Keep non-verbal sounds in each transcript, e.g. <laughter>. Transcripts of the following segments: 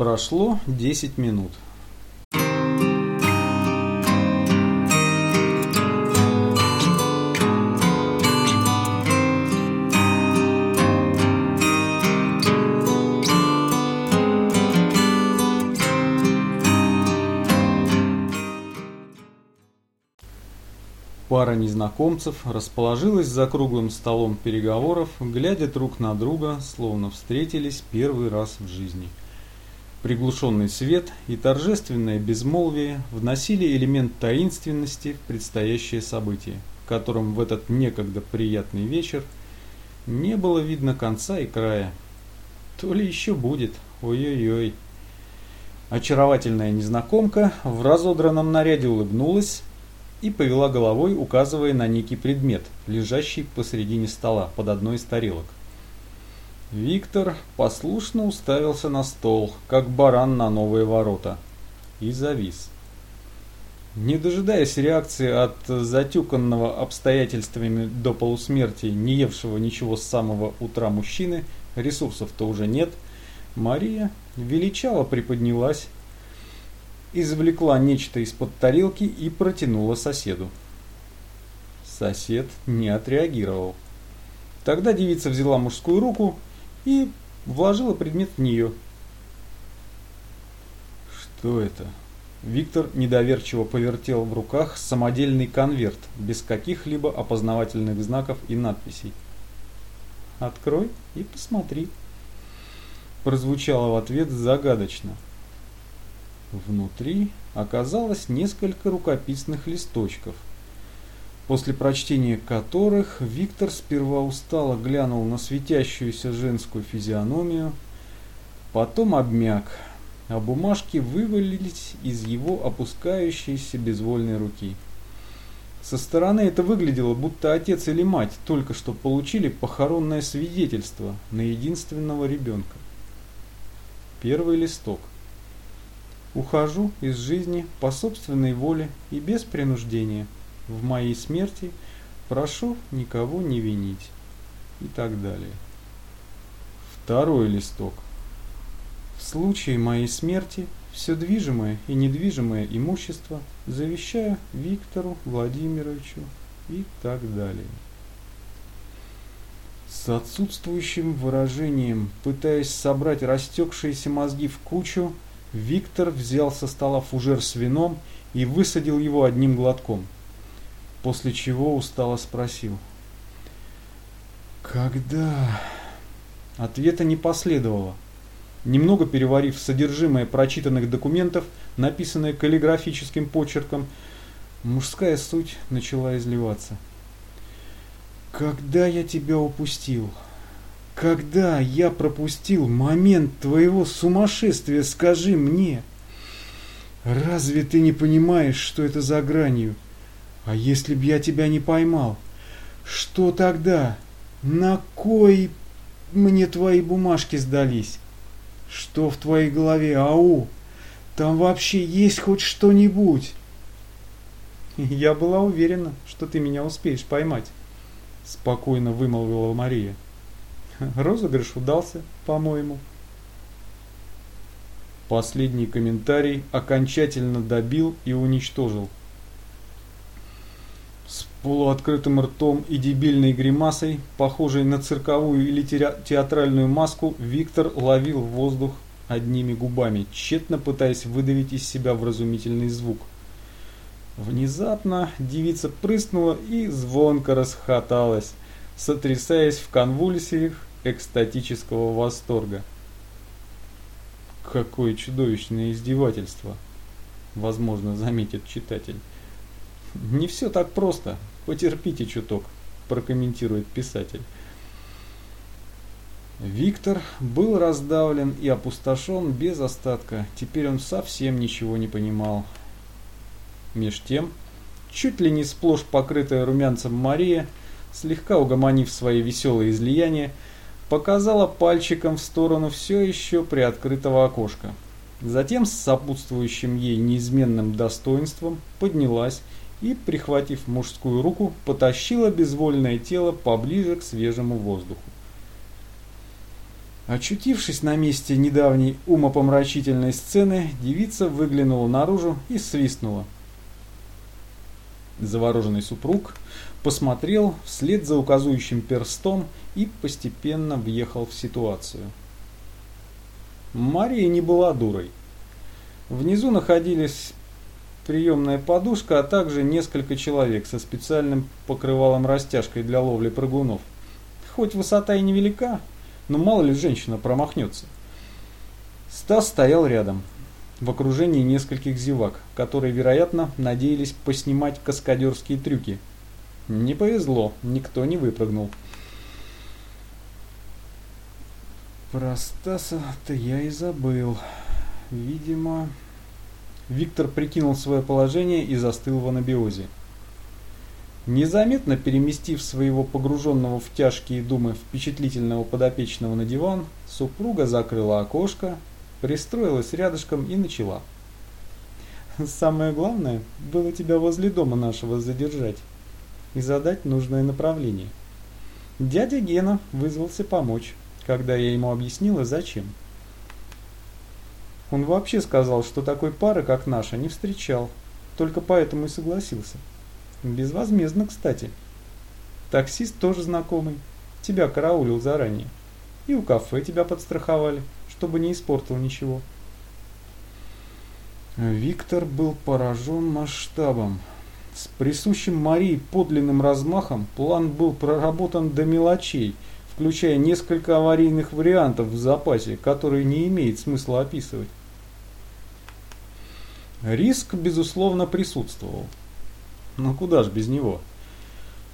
Прошло 10 минут. Пара незнакомцев расположилась за круглым столом переговоров, глядя друг на друга, словно встретились первый раз в жизни. Приглушенный свет и торжественное безмолвие вносили элемент таинственности в предстоящее событие, которым в этот некогда приятный вечер не было видно конца и края. То ли еще будет, ой-ой-ой. Очаровательная незнакомка в разодранном наряде улыбнулась, и повела головой, указывая на некий предмет, лежащий посредине стола под одной из тарелок. Виктор послушно уставился на стол, как баран на новые ворота, и завис. Не дожидаясь реакции от затюканного обстоятельствами до полусмерти, не евшего ничего с самого утра мужчины, ресурсов-то уже нет, Мария величаво приподнялась извлекла нечто из-под тарелки и протянула соседу. Сосед не отреагировал. Тогда девица взяла мужскую руку и вложила предмет в нее. Что это? Виктор недоверчиво повертел в руках самодельный конверт без каких-либо опознавательных знаков и надписей. «Открой и посмотри», прозвучало в ответ загадочно. Внутри оказалось несколько рукописных листочков, после прочтения которых Виктор сперва устало глянул на светящуюся женскую физиономию, потом обмяк, а бумажки вывалились из его опускающейся безвольной руки. Со стороны это выглядело, будто отец или мать только что получили похоронное свидетельство на единственного ребенка. Первый листок. Ухожу из жизни по собственной воле и без принуждения. В моей смерти прошу никого не винить. И так далее. Второй листок. В случае моей смерти все движимое и недвижимое имущество завещаю Виктору Владимировичу и так далее. С отсутствующим выражением, пытаясь собрать растекшиеся мозги в кучу, Виктор взял со стола фужер с вином и высадил его одним глотком, после чего устало спросил. «Когда?» Ответа не последовало. Немного переварив содержимое прочитанных документов, написанное каллиграфическим почерком, мужская суть начала изливаться. «Когда я тебя упустил?» Когда я пропустил момент твоего сумасшествия, скажи мне. Разве ты не понимаешь, что это за гранью? А если б я тебя не поймал? Что тогда? На кой мне твои бумажки сдались? Что в твоей голове, ау? Там вообще есть хоть что-нибудь? <laughs> Я была уверена, что ты меня успеешь поймать, спокойно вымолвила Мария. <laughs> Розыгрыш удался, по-моему. Последний комментарий окончательно добил и уничтожил. Полуоткрытым ртом и дебильной гримасой, похожей на цирковую или театральную маску, Виктор ловил воздух одними губами, тщетно пытаясь выдавить из себя вразумительный звук. Внезапно девица прыснула и звонко расхоталась, сотрясаясь в конвульсиях экстатического восторга. Какое чудовищное издевательство, возможно, заметит читатель. Не все так просто, потерпите чуток, прокомментирует писатель. Виктор был раздавлен и опустошен без остатка, теперь он совсем ничего не понимал. Меж тем, чуть ли не сплошь покрытая румянцем Мария, слегка угомонив свои веселые излияния, показала пальчиком в сторону все еще приоткрытого окошка. Затем с сопутствующим ей неизменным достоинством поднялась и, прихватив мужскую руку, потащила безвольное тело поближе к свежему воздуху. Очутившись на месте недавней умопомрачительной сцены, девица выглянула наружу и свистнула. Завороженный супруг посмотрел вслед за указующим перстом и постепенно въехал в ситуацию. Мария не была дурой. Внизу находились приемная подушка, а также несколько человек со специальным покрывалом-растяжкой для ловли прыгунов. Хоть высота и невелика, но мало ли женщина промахнется. Стас стоял рядом, в окружении нескольких зевак, которые, вероятно, надеялись поснимать каскадерские трюки. Не повезло, никто не выпрыгнул. Про Стаса-то я и забыл. Видимо... Виктор прикинул свое положение и застыл в анабиозе. Незаметно переместив своего погруженного в тяжкие думы впечатлительного подопечного на диван, супруга закрыла окошко, пристроилась рядышком и начала. «Самое главное было тебя возле дома нашего задержать и задать нужное направление. Дядя Гена вызвался помочь, когда я ему объяснила, зачем. Он вообще сказал, что такой пары, как наша, не встречал, только поэтому и согласился». Безвозмездно, кстати. Таксист тоже знакомый. Тебя караулил заранее. И у кафе тебя подстраховали, чтобы не испортил ничего. Виктор был поражен масштабом. С присущим Марии подлинным размахом план был проработан до мелочей, включая несколько аварийных вариантов в запасе, которые не имеет смысла описывать. Риск, безусловно, присутствовал. Но куда ж без него?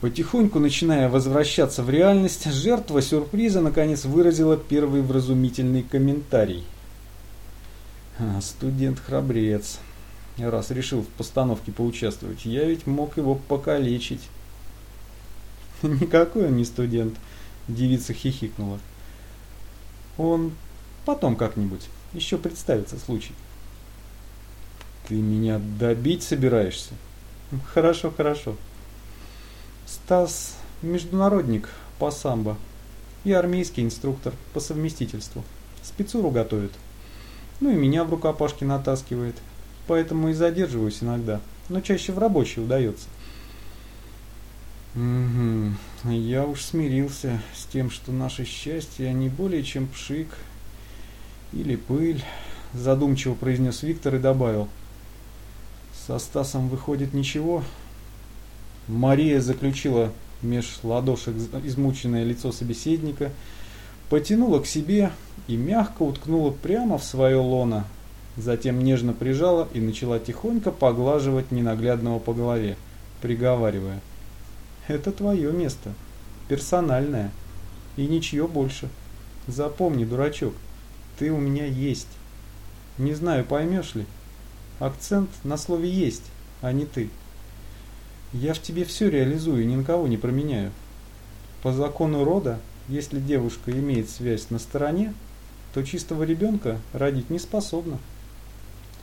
Потихоньку начиная возвращаться в реальность, жертва сюрприза наконец выразила первый вразумительный комментарий. А, студент-храбрец. Раз решил в постановке поучаствовать, я ведь мог его покалечить. <laughs> Никакой он не студент, девица хихикнула. Он потом как-нибудь, еще представится случай. Ты меня добить собираешься? Хорошо, хорошо. Стас международник по самбо и армейский инструктор по совместительству. Спецуру готовит. Ну и меня в рукопашке натаскивает. Поэтому и задерживаюсь иногда, но чаще в рабочей удается. Угу. Я уж смирился с тем, что наше счастье не более чем пшик или пыль, задумчиво произнес Виктор и добавил – со Стасом выходит ничего. Мария заключила меж ладошек измученное лицо собеседника, потянула к себе и мягко уткнула прямо в свое лоно, затем нежно прижала и начала тихонько поглаживать ненаглядного по голове, приговаривая. «Это твое место, персональное, и ничье больше. Запомни, дурачок, ты у меня есть. Не знаю, поймешь ли?» Акцент на слове «есть», а не «ты». Я в тебе все реализую ни на кого не променяю. По закону рода, если девушка имеет связь на стороне, то чистого ребенка родить не способна.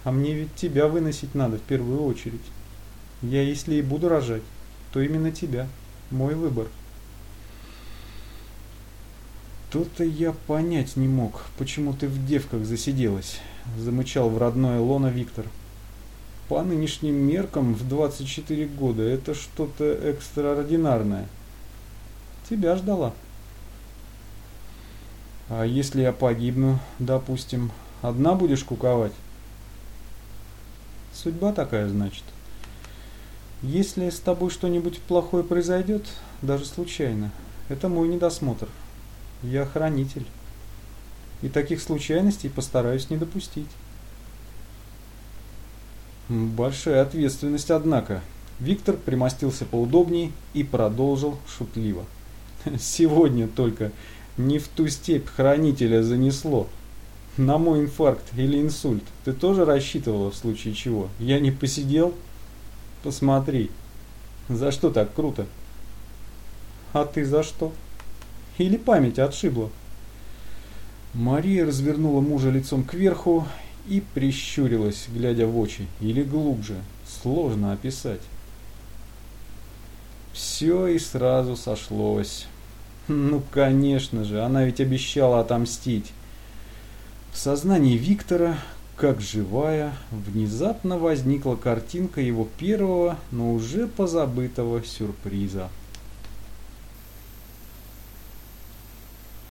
А мне ведь тебя выносить надо в первую очередь. Я если и буду рожать, то именно тебя. Мой выбор. Тут-то я понять не мог, почему ты в девках засиделась, замычал в родное лоно Виктор по нынешним меркам в 24 года это что-то экстраординарное. Тебя ждала. А если я погибну, допустим, одна будешь куковать? Судьба такая, значит. Если с тобой что-нибудь плохое произойдет, даже случайно, это мой недосмотр. Я хранитель. И таких случайностей постараюсь не допустить. Большая ответственность, однако. Виктор примостился поудобнее и продолжил шутливо. <laughs> Сегодня только не в ту степь хранителя занесло. На мой инфаркт или инсульт ты тоже рассчитывала в случае чего? Я не посидел? Посмотри. За что так круто? А ты за что? Или память отшибла? Мария развернула мужа лицом кверху и прищурилась, глядя в очи, или глубже, сложно описать. Все и сразу сошлось. Ну, конечно же, она ведь обещала отомстить. В сознании Виктора, как живая, внезапно возникла картинка его первого, но уже позабытого сюрприза –